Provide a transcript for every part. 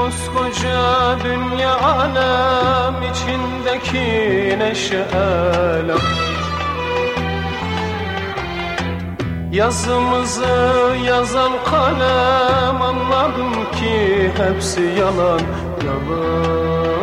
Koskoca dünya alem içindeki neşe elem Yazımızı yazan kalem anladım ki hepsi Yalan, yalan,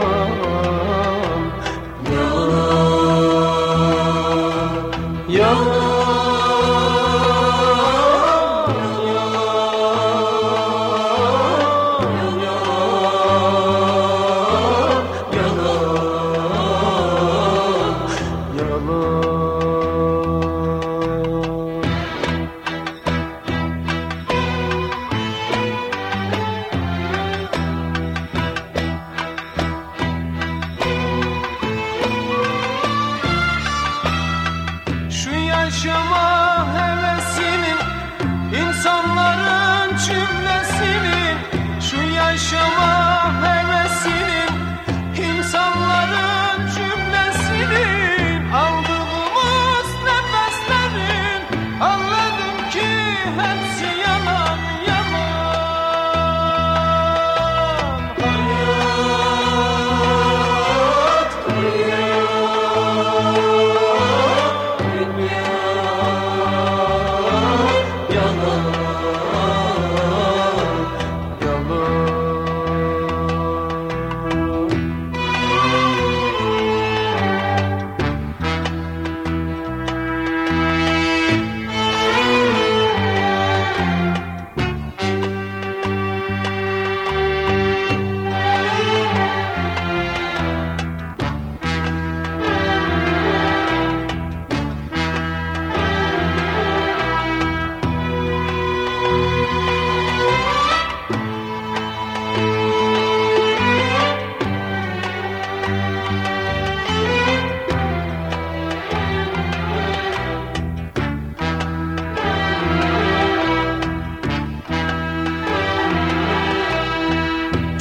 yaşama hevesinin insanların cümlesinin Şu yaşama hevesinin insanların cümlesinin Aldığımız nefeslerin anladım ki hepsi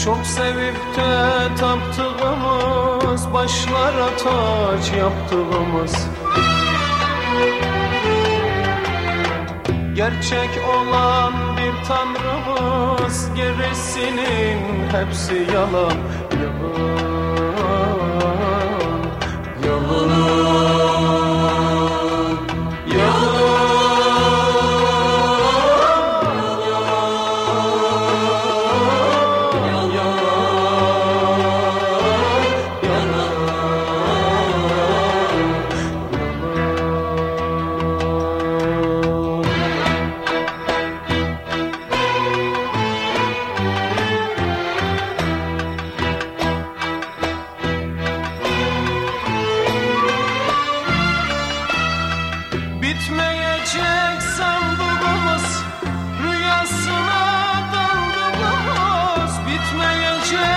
Çok sevip de taptığımız Başlara taç yaptığımız. Gerçek olan bir tanrımız Gerisinin hepsi yalan. Yalan Bitmeyecek sandığımız Rüyasına daldığımız Bitmeyecek